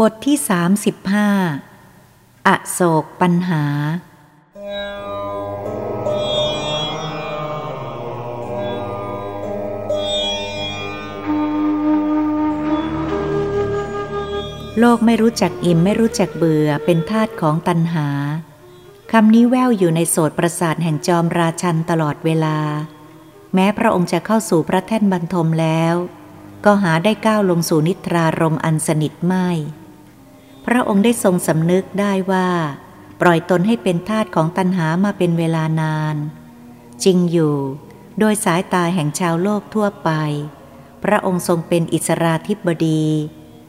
บทที่ 35 อโศกปัญหา โลกไม่รู้จักอิ่มไม่รู้จักเบื่อเป็นทาตุของตัณหา คำนี้แววอยู่ในโสดประสาทแห่งจอมราชันตลอดเวลา แม้พระองค์จะเข้าสู่พระแท่นบรรทมแล้ว ก็หาได้ก้าวลงสู่นิทรารมอันสนิทไม่ พระองค์ได้ทรงสำนึกได้ว่า ปล่อยตนให้เป็นทาสของตัณหามาเป็นเวลานาน จริงอยู่ โดยสายตาแห่งชาวโลกทั่วไป พระองค์ทรงเป็นอิสราธิบดี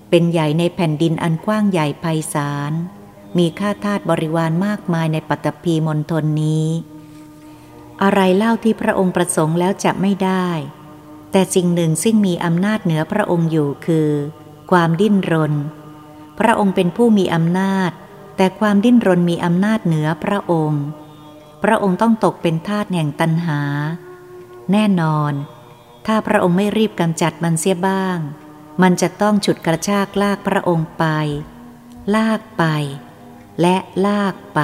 เป็นใหญ่ในแผ่นดินอันกว้างใหญ่ไพศาล มีข้าทาสบริวารมากมายในปัตตภีมณฑลนี้ อะไรเล่าที่พระองค์ประสงค์แล้วจะไม่ได้ แต่สิ่งหนึ่งซึ่งมีอำนาจเหนือพระองค์อยู่คือ ความดิ้นรน พระองค์เป็นผู้มีอำนาจ แต่ความดิ้นรนมีอำนาจเหนือพระองค์ พระองค์ต้องตกเป็นทาสแห่งตัณหา แน่นอน ถ้าพระองค์ไม่รีบกำจัดมันเสียบ้าง มันจะต้องฉุดกระชากลากพระองค์ไป ลากไป และลากไป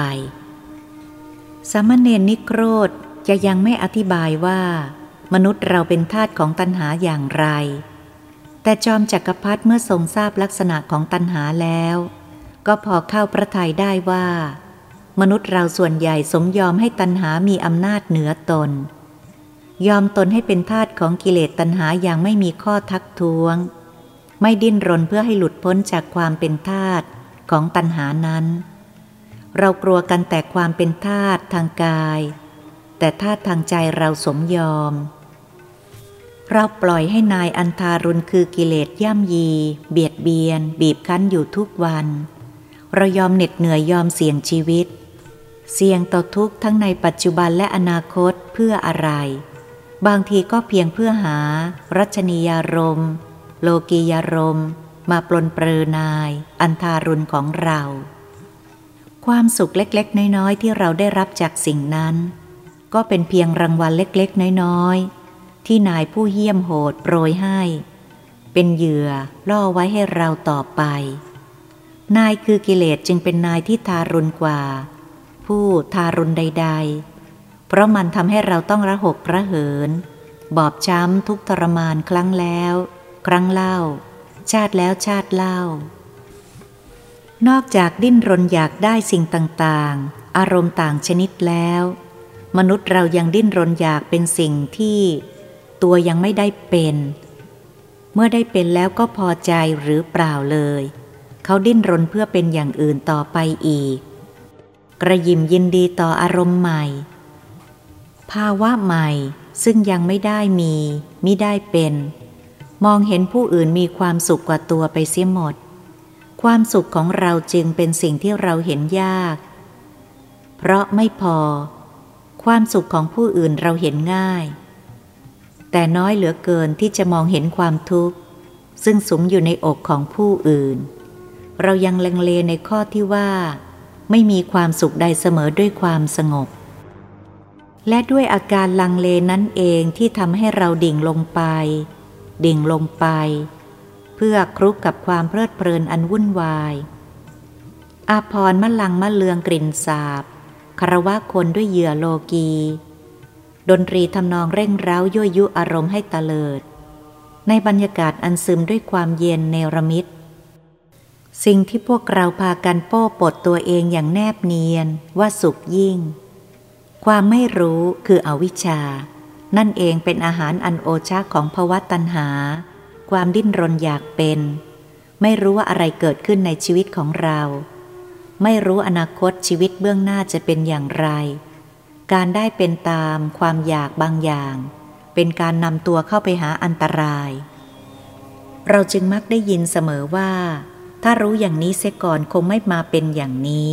สามเณรนิโครธจะยังไม่อธิบายว่า มนุษย์เราเป็นทาสของตัณหาอย่างไร แต่จอมจักรพรรดิเมื่อทรงทราบลักษณะของตัณหาแล้ว ก็พอเข้าพระทัยได้ว่า มนุษย์เราส่วนใหญ่สมยอมให้ตัณหามีอำนาจเหนือตน ยอมตนให้เป็นทาสของกิเลสตัณหาอย่างไม่มีข้อทักท้วง ไม่ดิ้นรนเพื่อให้หลุดพ้นจากความเป็นทาสของตัณหานั้น เรากลัวกันแต่ความเป็นทาสทางกาย แต่ทาสทางใจเราสมยอม เราปล่อยให้นายอันทารุณคือกิเลสย่ำยี เบียดเบียน บีบคั้นอยู่ทุกวัน เรายอมเหน็ดเหนื่อยยอมเสี่ยงชีวิต เสี่ยงต่อทุกทั้งในปัจจุบันและอนาคตเพื่ออะไร บางทีก็เพียงเพื่อหา รัชนียารมโลกียารมมาปลนเปลือนาย อันทารุณของเรา ความสุขเล็กๆ น้อยๆ ที่เราได้รับจากสิ่งนั้น ก็เป็นเพียงรางวัลเล็กๆ น้อยๆ ที่นายผู้เยี่ยมโหดโปรยให้ เป็นเหยื่อล่อไว้ให้เราต่อไป นายคือกิเลสจึงเป็นนายที่ทารุณกว่า ผู้ทารุณใด ๆ เพราะมันทำให้เราต้องระหกระเหิน บอบช้ำทุกทรมานครั้งแล้ว ครั้งเล่า ชาติแล้วชาติเล่า นอกจากดิ้นรนอยากได้สิ่งต่างๆ อารมณ์ต่างชนิดแล้ว มนุษย์เรายังดิ้นรนอยากเป็นสิ่งที่ ตัวยังไม่ได้เป็น เมื่อได้เป็นแล้วก็พอใจหรือเปล่าเลย เขาดิ้นรนเพื่อเป็นอย่างอื่นต่อไปอีก กระยิมยินดีต่ออารมณ์ใหม่ ภาวะใหม่ซึ่งยังไม่ได้มีมิได้เป็น มองเห็นผู้อื่นมีความสุขกว่าตัวไปเสียหมด ความสุขของเราจึงเป็นสิ่งที่เราเห็นยาก เพราะไม่พอ ความสุขของผู้อื่นเราเห็นง่าย แต่น้อยเหลือเกินที่จะมองเห็นความทุกข์ ซึ่งสุมอยู่ในอกของผู้อื่น เรายังเลงเลในข้อที่ว่า ไม่มีความสุขใดเสมอด้วยความสงบ และด้วยอาการลังเลนั้นเองที่ทำให้เราดิ่งลงไป ดิ่งลงไป เพื่อครุกกับความเพลิดเพลินอันวุ่นวายอาพรมะลังมะเลืองกลิ่นสาบคารวะคนด้วยเหยื่อโลกี ดนตรีทำนองเร่งร้าวยั่วยุอารมณ์ให้ตะเลิด ในบรรยากาศอันซึมด้วยความเย็นเนรมิตสิ่งที่พวกเราพากันโป้ปดตัวเองอย่างแนบเนียนว่าสุขยิ่ง ความไม่รู้คืออวิชชา นั่นเองเป็นอาหารอันโอชาของภวะตัณหา ความดิ้นรนอยากเป็น ไม่รู้ว่าอะไรเกิดขึ้นในชีวิตของเรา ไม่รู้อนาคตชีวิตเบื้องหน้าจะเป็นอย่างไร การได้เป็นตามความอยากบางอย่าง เป็นการนำตัวเข้าไปหาอันตราย เราจึงมักได้ยินเสมอว่า ถ้ารู้อย่างนี้เสียก่อนคงไม่มาเป็นอย่างนี้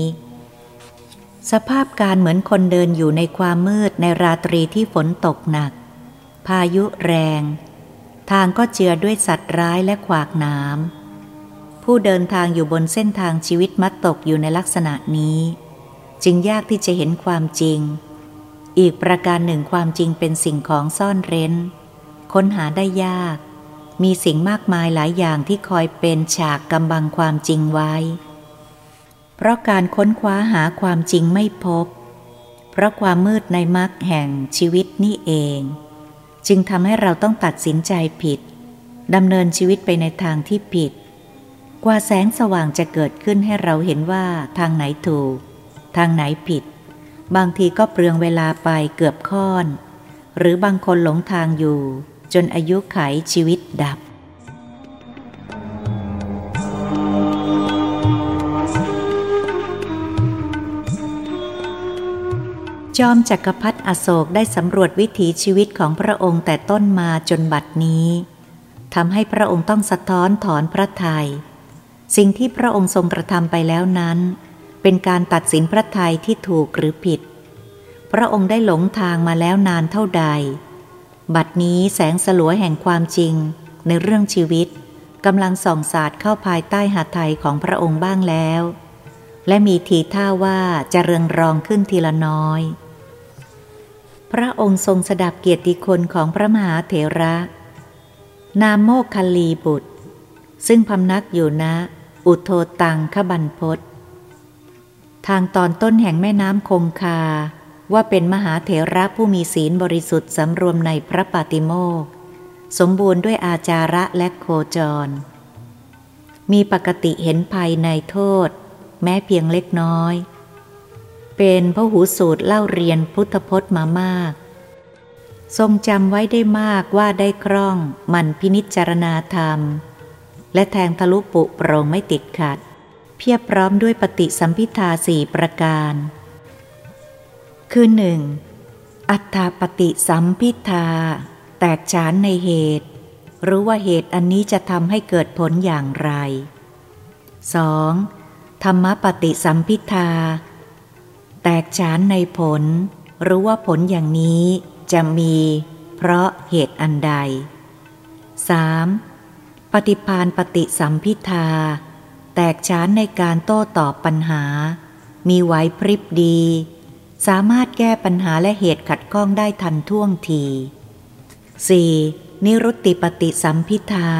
สภาพการเหมือนคนเดินอยู่ในความมืดในราตรีที่ฝนตกหนัก พายุแรง ทางก็เจือด้วยสัตว์ร้ายและขวากน้ำผู้เดินทางอยู่บนเส้นทางชีวิตมัดตกอยู่ในลักษณะนี้ จึงยากที่จะเห็นความจริง อีกประการหนึ่งความจริงเป็นสิ่งของซ่อนเร้น ค้นหาได้ยาก มีสิ่งมากมายหลายอย่างที่คอยเป็นฉากกำบังความจริงไว้ เพราะการค้นคว้าหาความจริงไม่พบ เพราะความมืดในมรรคแห่งชีวิตนี่เอง จึงทำให้เราต้องตัดสินใจผิดดำเนินชีวิตไปในทางที่ผิด กว่าแสงสว่างจะเกิดขึ้นให้เราเห็นว่าทางไหนถูก ทางไหนผิด บางทีก็เปลืองเวลาไปเกือบค่อน หรือบางคนหลงทางอยู่ จนอายุไขชีวิตดับ จอมจักรพรรดิอโศกได้สำรวจวิถีชีวิตของพระองค์แต่ต้นมาจนบัดนี้ทำให้พระองค์ต้องสะท้อนถอนพระทยัยสิ่งที่พระองค์ทรงกระทำไปแล้วนั้น เป็นการตัดสินพระทัยที่ถูกหรือผิด พระองค์ได้หลงทางมาแล้วนานเท่าใด บัดนี้แสงสลัวแห่งความจริงในเรื่องชีวิตกำลังส่องสาดเข้าภายใต้หาไทยของพระองค์บ้างแล้ว และมีทีท่าว่าจะเรืองรองขึ้นทีละน้อย พระองค์ทรงสดับเกียรติคุณของพระมหาเถระ นามโมคคลีบุตร ซึ่งพำนักอยู่ณอุโทตังขบันพศ ทางตอนต้นแห่งแม่น้ำคงคา ว่าเป็นมหาเถระผู้มีศีลบริสุทธิ์สำรวมในพระปาติโมกสมบูรณ์ด้วยอาจาระและโคจร มีปกติเห็นภัยในโทษ แม้เพียงเล็กน้อย เป็นพระหูสูตรเล่าเรียนพุทธพจน์มามาก ทรงจำไว้ได้มากว่าได้คล่องมันพินิจจารณาธรรม และแทงทะลุปุโปรงไม่ติดขัด เพียบพร้อมด้วยปฏิสัมพิทาสี่ประการ คือหนึ่งอัตถาปฏิสัมพิทา แตกฉานในเหตุ รู้ว่าเหตุอันนี้จะทำให้เกิดผลอย่างไร 2. ธรรมปฏิสัมพิทา แตกฉานในผล รู้ว่าผลอย่างนี้จะมี เพราะเหตุอันใด 3. ปฏิพานปฏิสัมพิทา แตกฉานในการโต้ตอบปัญหา มีไหวพริบดี สามารถแก้ปัญหาและเหตุขัดข้องได้ทันท่วงที 4. นิรุตติปฏิสัมพิทา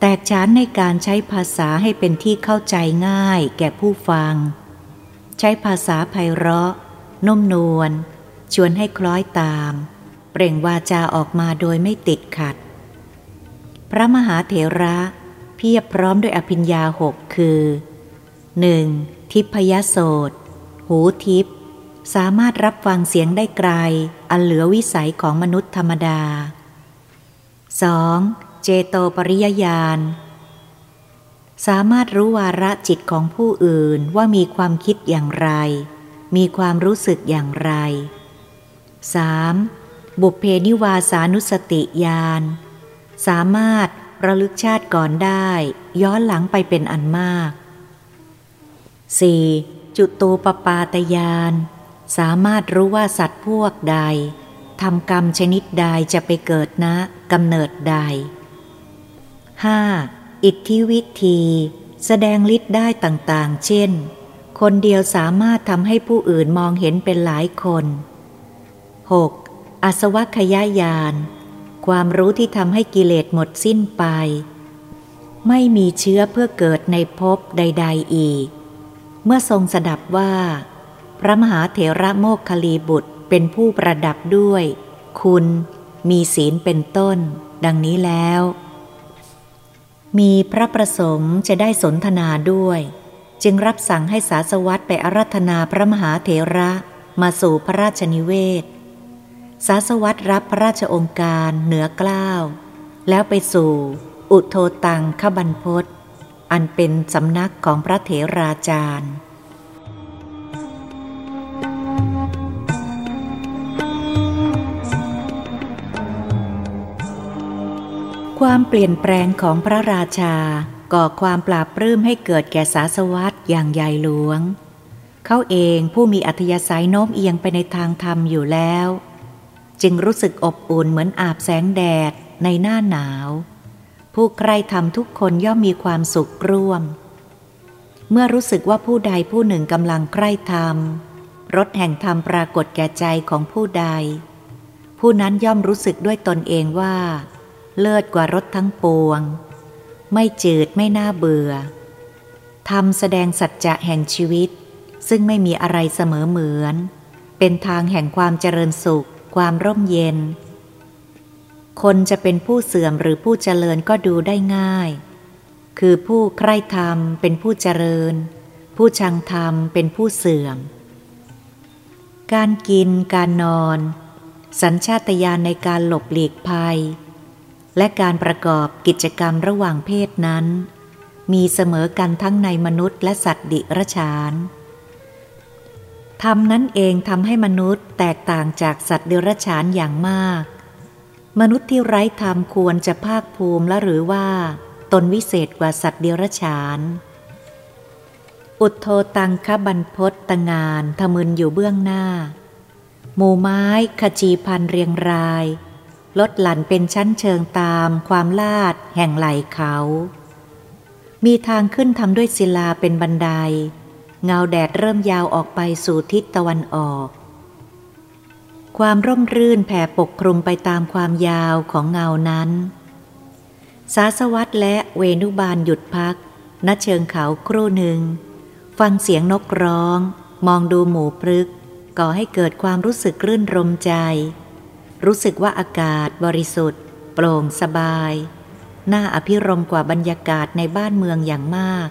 แตกฉานในการใช้ภาษาให้เป็นที่เข้าใจง่ายแก่ผู้ฟัง ใช้ภาษาไพเราะ นุ่มนวล ชวนให้คล้อยตาม เปล่งวาจาออกมาโดยไม่ติดขัด พระมหาเถระ เพียบพร้อมด้วยอภิญญาหกคือ 1. ทิพยโสตหูทิพสามารถรับฟังเสียงได้ไกล อันเหลือวิสัยของมนุษย์ธรรมดา 2. เจโตปริยญาณ สามารถรู้วาระจิตของผู้อื่นว่ามีความคิดอย่างไร มีความรู้สึกอย่างไร 3. บุพเพนิวาสานุสติญาณ สามารถ ระลึกชาติก่อนได้ ย้อนหลังไปเป็นอันมาก 4. จุตูปปาตยาน สามารถรู้ว่าสัตว์พวกใดทำกรรมชนิดใดจะไปเกิดนะกำเนิดใด 5. อิทธิวิธี แสดงฤทธิ์ได้ต่างๆ เช่น คนเดียวสามารถทำให้ผู้อื่นมองเห็นเป็นหลายคน 6. อสวัคยายาน ความรู้ที่ทำให้กิเลสหมดสิ้นไป ไม่มีเชื้อเพื่อเกิดในภพใด ๆอีก เมื่อทรงสดับว่า พระมหาเถระโมกคลีบุตรเป็นผู้ประดับด้วย คุณ มีศีลเป็นต้น ดังนี้แล้ว มีพระประสงค์จะได้สนทนาด้วย จึงรับสั่งให้สาสวัตไปอารัธนาพระมหาเถระมาสู่พระราชนิเวศ สาสวัตรรับพระราชองค์การเหนือกล้าว แล้วไปสู่ อุโทตังขบันพศอันเป็นสำนักของพระเถราจารย์ความเปลี่ยนแปลงของพระราชาก่อความปราบปลื้มให้เกิดแก่สาสวัตอย่างใหญ่หลวง เขาเองผู้มีอัธยาศัยโน้มเอียงไปในทางธรรมอยู่แล้ว จึงรู้สึกอบอุ่นเหมือนอาบแสงแดดในหน้าหนาว ผู้ใครทำทุกคนย่อมมีความสุขร่วม เมื่อรู้สึกว่าผู้ใดผู้หนึ่งกำลังใคร่ธรรมรถแห่งธรรมปรากฏแก่ใจของผู้ใด ผู้นั้นย่อมรู้สึกด้วยตนเองว่า เลิศกว่ารถทั้งปวง ไม่จืดไม่น่าเบื่อทำแสดงสัจจะแห่งชีวิต ซึ่งไม่มีอะไรเสมอเหมือน เป็นทางแห่งความเจริญสุข ความร่มเย็น คนจะเป็นผู้เสื่อมหรือผู้เจริญก็ดูได้ง่าย คือผู้ใคร่ธรรมเป็นผู้เจริญ ผู้ชังธรรมเป็นผู้เสื่อม การกิน การนอน สัญชาตญาณในการหลบหลีกภัย และการประกอบกิจกรรมระหว่างเพศนั้น มีเสมอกันทั้งในมนุษย์และสัตว์ดิรชาน ธรรมนั้นเองทำให้มนุษย์แตกต่างจากสัตว์เดิรชานอย่างมาก มนุษย์ที่ไร้ธรรมควรจะภาคภูมิและหรือว่า ตนวิเศษกว่าสัตว์เดิรชาน อุทโทตังคบันพศตงานทะมึนอยู่เบื้องหน้า หมู่ไม้ขจีพันเรียงราย ลดหลั่นเป็นชั้นเชิงตามความลาดแห่งไหลเขา มีทางขึ้นทำด้วยศิลาเป็นบันได เงาแดดเริ่มยาวออกไปสู่ทิศตะวันออก ความร่มรื่นแผ่ปกคลุมไปตามความยาวของเงานั้น สาสวัตและเวนุบาลหยุดพัก ณเชิงเขาครู่หนึ่ง ฟังเสียงนกร้อง มองดูหมูพลึก ก่อให้เกิดความรู้สึกรื่นรมใจ รู้สึกว่าอากาศบริสุทธิ์ โปร่งสบาย น่าอภิรมกว่าบรรยากาศในบ้านเมืองอย่างมาก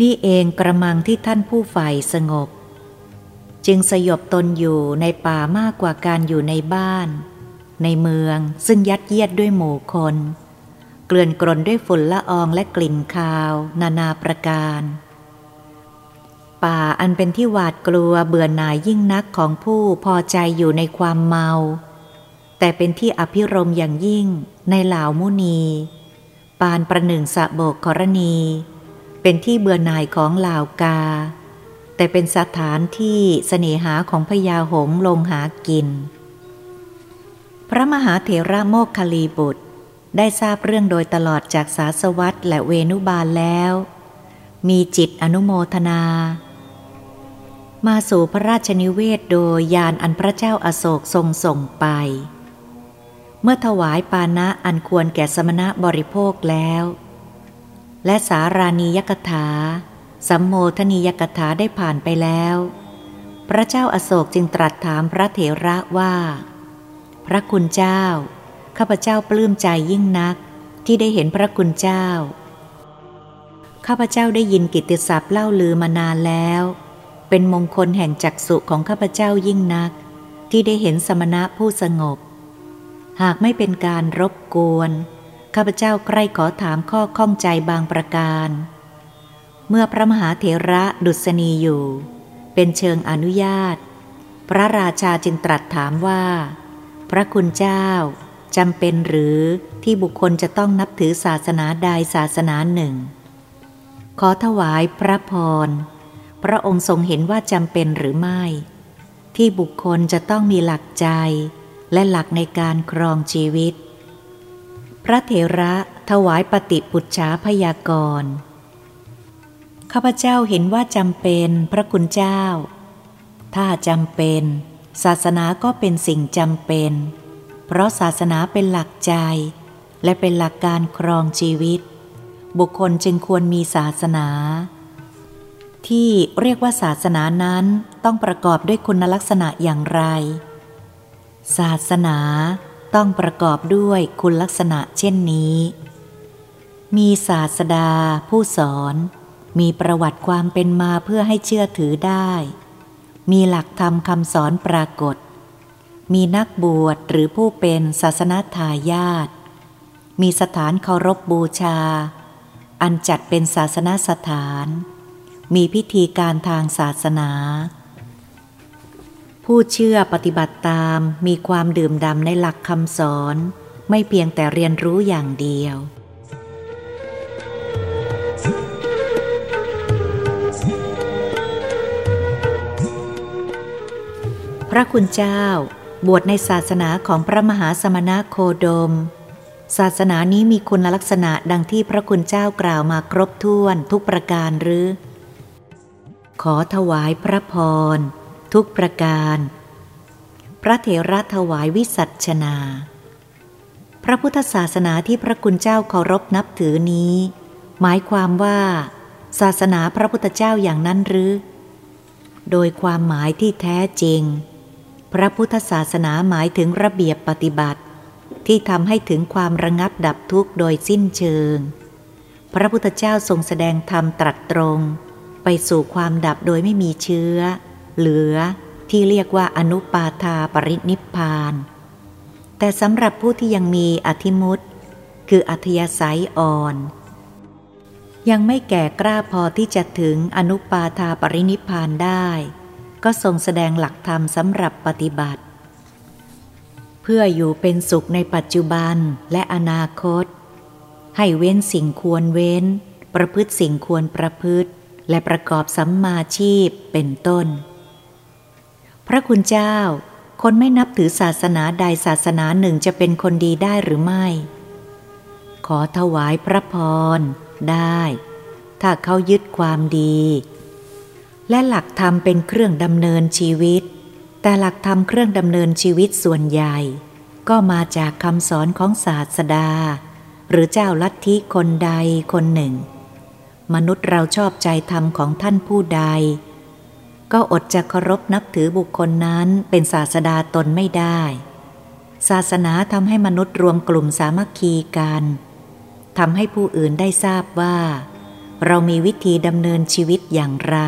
นี่เองกระมังที่ท่านผู้ใฝ่สงบ จึงสยบตนอยู่ในป่ามากกว่าการอยู่ในบ้าน ในเมืองซึ่งยัดเยียดด้วยหมู่คน เกลื่อนกลนด้วยฝุ่นละอองและกลิ่นคาว นานาประการ ป่าอันเป็นที่หวาดกลัวเบื่อหน่ายยิ่งนักของผู้พอใจอยู่ในความเมา แต่เป็นที่อภิรมอย่างยิ่งในเหล่ามุนี ปานประหนึ่งสะโบกกรณี เป็นที่เบื่อหน่ายของล่ากา แต่เป็นสถานที่เสน่หาของพญาหงลงหากิน พระมหาเถระโมกคลีบุตรได้ทราบเรื่องโดยตลอดจากสาสวัตและเวนุบาลแล้ว มีจิตอนุโมทนา มาสู่พระราชนิเวศโดยยานอันพระเจ้าอาโศกทรงส่งไป เมื่อถวายปานะอันควรแก่สมณะบริโภคแล้ว และสารานียกถา สัมโมทนียกถาได้ผ่านไปแล้ว พระเจ้าอาโศกจึงตรัสถามพระเถระว่า พระคุณเจ้า ข้าพเจ้าปลื้มใจยิ่งนักที่ได้เห็นพระคุณเจ้า ข้าพเจ้าได้ยินกิตติศัพท์เล่าลือมานานแล้ว เป็นมงคลแห่งจักสุของข้าพเจ้ายิ่งนัก ที่ได้เห็นสมณะผู้สงบ หากไม่เป็นการรบกวน ข้าพเจ้าใคร่ขอถามข้อข้องใจบางประการ เมื่อพระมหาเถระดุษณีอยู่ เป็นเชิงอนุญาต พระราชาจึงตรัสถามว่า พระคุณเจ้าจำเป็นหรือที่บุคคลจะต้องนับถือศาสนาใดศาสนาหนึ่ง ขอถวายพระพร พระองค์ทรงเห็นว่าจำเป็นหรือไม่ ที่บุคคลจะต้องมีหลักใจและหลักในการครองชีวิต พระเถระถวายปฏิปุจฉาพยากรณ์ข้าพเจ้าเห็นว่าจำเป็นพระคุณเจ้า ถ้าจำเป็น ศาสนาก็เป็นสิ่งจำเป็น เพราะศาสนาเป็นหลักใจ และเป็นหลักการครองชีวิต บุคคลจึงควรมีศาสนา ที่เรียกว่าศาสนานั้นต้องประกอบด้วยคุณลักษณะอย่างไร ศาสนา ต้องประกอบด้วยคุณลักษณะเช่นนี้ มีศาสดา ผู้สอน มีประวัติความเป็นมาเพื่อให้เชื่อถือได้ มีหลักธรรมคำสอนปรากฏ มีนักบวชหรือผู้เป็นศาสนาทายาท มีสถานเคารพบบูชา อันจัดเป็นศาสนาสถาน มีพิธีการทางศาสนา ผู้เชื่อปฏิบัติตามมีความดื่มดำในหลักคำสอน ไม่เพียงแต่เรียนรู้อย่างเดียว พระคุณเจ้า บวชในศาสนาของพระมหาสมณะโคดม ศาสนานี้มีคุณลักษณะดังที่พระคุณเจ้ากล่าวมาครบถ้วนทุกประการหรือ ขอถวายพระพร ทุกประการ พระเถระถวายวิสัชนาพพระพุทธศาสนาที่พระคุณเจ้าเคารพนับถือนี้ หมายความว่า ศาสนาพระพุทธเจ้าอย่างนั้นหรือ โดยความหมายที่แท้จริง พระพุทธศาสนาหมายถึงระเบียบปฏิบัติ ที่ทำให้ถึงความระงับดับทุกข์โดยสิ้นเชิง พระพุทธเจ้าทรงแสดงธรรมตรัสตรง ไปสู่ความดับโดยไม่มีเชื้อ เหลือที่เรียกว่าอนุปาทาปรินิพพาน แต่สำหรับผู้ที่ยังมีอธิมุตคืออัธยาศัยอ่อน ยังไม่แก่กล้าพอที่จะถึงอนุปาทาปรินิพานได้ ก็ทรงแสดงหลักธรรมสำหรับปฏิบัติ เพื่ออยู่เป็นสุขในปัจจุบันและอนาคต ให้เว้นสิ่งควรเว้น ประพฤติสิ่งควรประพฤติ และประกอบสัมมาชีพเป็นต้น พระคุณเจ้า คนไม่นับถือศาสนาใดศาสนาหนึ่งจะเป็นคนดีได้หรือไม่ ขอถวายพระพร ได้ ถ้าเขายึดความดี และหลักธรรมเป็นเครื่องดำเนินชีวิต แต่หลักธรรมเครื่องดำเนินชีวิตส่วนใหญ่ ก็มาจากคำสอนของศาสดา หรือเจ้าลัทธิคนใดคนหนึ่ง มนุษย์เราชอบใจธรรมของท่านผู้ใด ก็อดจะเคารพนับถือบุคคลนั้นเป็นศาสดาตนไม่ได้ ศาสนาทำให้มนุษย์รวมกลุ่มสามัคคีกันทำให้ผู้อื่นได้ทราบว่า เรามีวิธีดำเนินชีวิตอย่างไร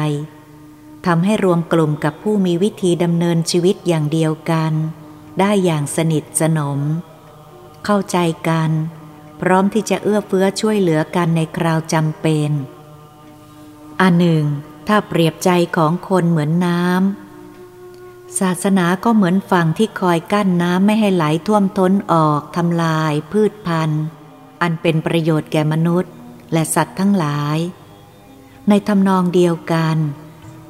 ทำให้รวมกลุ่มกับผู้มีวิธีดำเนินชีวิตอย่างเดียวกัน ได้อย่างสนิทสนม เข้าใจกัน พร้อมที่จะเอื้อเฟื้อช่วยเหลือกันในคราวจำเป็น อันหนึ่ง ถ้าเปรียบใจของคนเหมือนน้ำศาสนาก็เหมือนฝั่งที่คอยกั้นน้ำไม่ให้ไหลท่วมท้นออกทำลายพืชพันธุ์ อันเป็นประโยชน์แก่มนุษย์ และสัตว์ทั้งหลาย ในทำนองเดียวกัน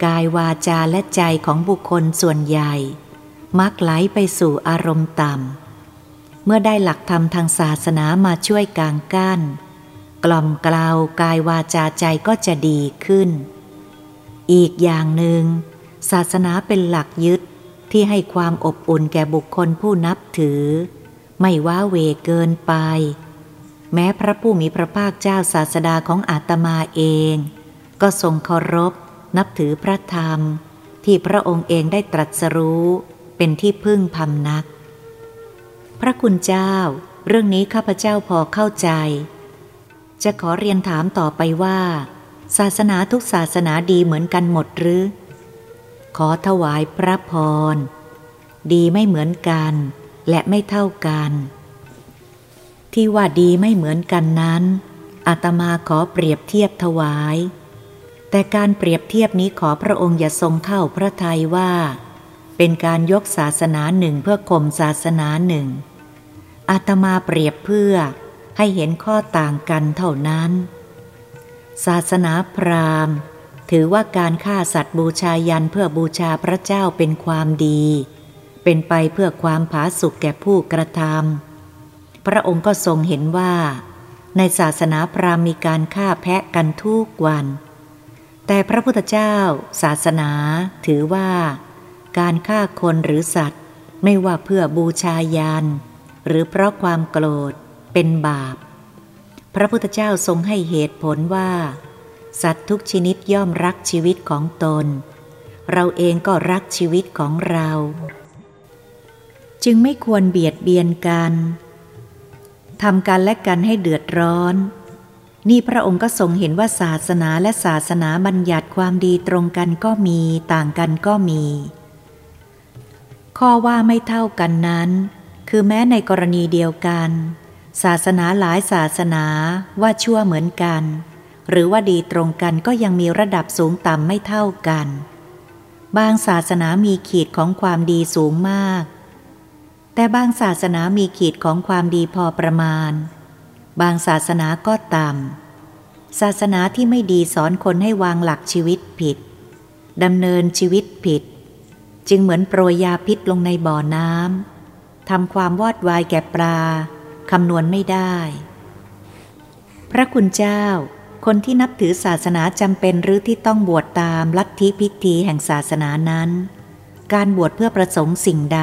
กายวาจาและใจของบุคคลส่วนใหญ่ มักไหลไปสู่อารมณ์ต่ำ เมื่อได้หลักธรรมทางศาสนามาช่วยกางกั้น กล่อมกล่าวกายวาจาใจก็จะดีขึ้น อีกอย่างหนึ่ง ศาสนาเป็นหลักยึดที่ให้ความอบอุ่นแก่บุคคลผู้นับถือ ไม่ว้าเวเกินไป แม้พระผู้มีพระภาคเจ้าศาสดาของอาตมาเอง ก็ทรงเคารพ นับถือพระธรรม ที่พระองค์เองได้ตรัสรู้เป็นที่พึ่งพำนัก พระคุณเจ้า เรื่องนี้ข้าพเจ้าพอเข้าใจ จะขอเรียนถามต่อไปว่า ศาสนาทุกศาสนาดีเหมือนกันหมดหรือ ขอถวายพระพร ดีไม่เหมือนกัน และไม่เท่ากัน ที่ว่าดีไม่เหมือนกันนั้นอาตมาขอเปรียบเทียบถวาย แต่การเปรียบเทียบนี้ขอพระองค์อย่าทรงเข้าพระทัยว่า เป็นการยกศาสนาหนึ่งเพื่อข่มศาสนาหนึ่งอาตมาเปรียบเพื่อให้เห็นข้อต่างกันเท่านั้น ศาสนาพราหมณ์ ถือว่าการฆ่าสัตว์บูชายันเพื่อบูชาพระเจ้าเป็นความดี เป็นไปเพื่อความผาสุกแก่ผู้กระทำพระองค์ก็ทรงเห็นว่า ในศาสนาพราหมณ์มีการฆ่าแพะกันทุกวัน แต่พระพุทธเจ้า ศาสนาถือว่า การฆ่าคนหรือสัตว์ ไม่ว่าเพื่อบูชายันหรือเพราะความโกรธเป็นบาป พระพุทธเจ้าทรงให้เหตุผลว่า สัตว์ทุกชนิดย่อมรักชีวิตของตน เราเองก็รักชีวิตของเรา จึงไม่ควรเบียดเบียนกันทำกันและกันให้เดือดร้อน นี่พระองค์ก็ทรงเห็นว่าศาสนาและศาสนาบัญญัติความดีตรงกันก็มีต่างกันก็มี ข้อว่าไม่เท่ากันนั้น คือแม้ในกรณีเดียวกัน ศาสนาหลายศาสนาว่าชั่วเหมือนกัน หรือว่าดีตรงกันก็ยังมีระดับสูงต่ำไม่เท่ากัน บางศาสนามีขีดของความดีสูงมาก แต่บางศาสนามีขีดของความดีพอประมาณ บางศาสนาก็ต่ำศาสนาที่ไม่ดีสอนคนให้วางหลักชีวิตผิดดำเนินชีวิตผิด จึงเหมือนโปรยยาพิษลงในบ่อน้ำทำความวอดวายแก่ปลา คำนวณไม่ได้ พระคุณเจ้า คนที่นับถือศาสนาจำเป็นหรือที่ต้องบวชตามลัทธิพิธีแห่งศาสนานั้น การบวชเพื่อประสงค์สิ่งใด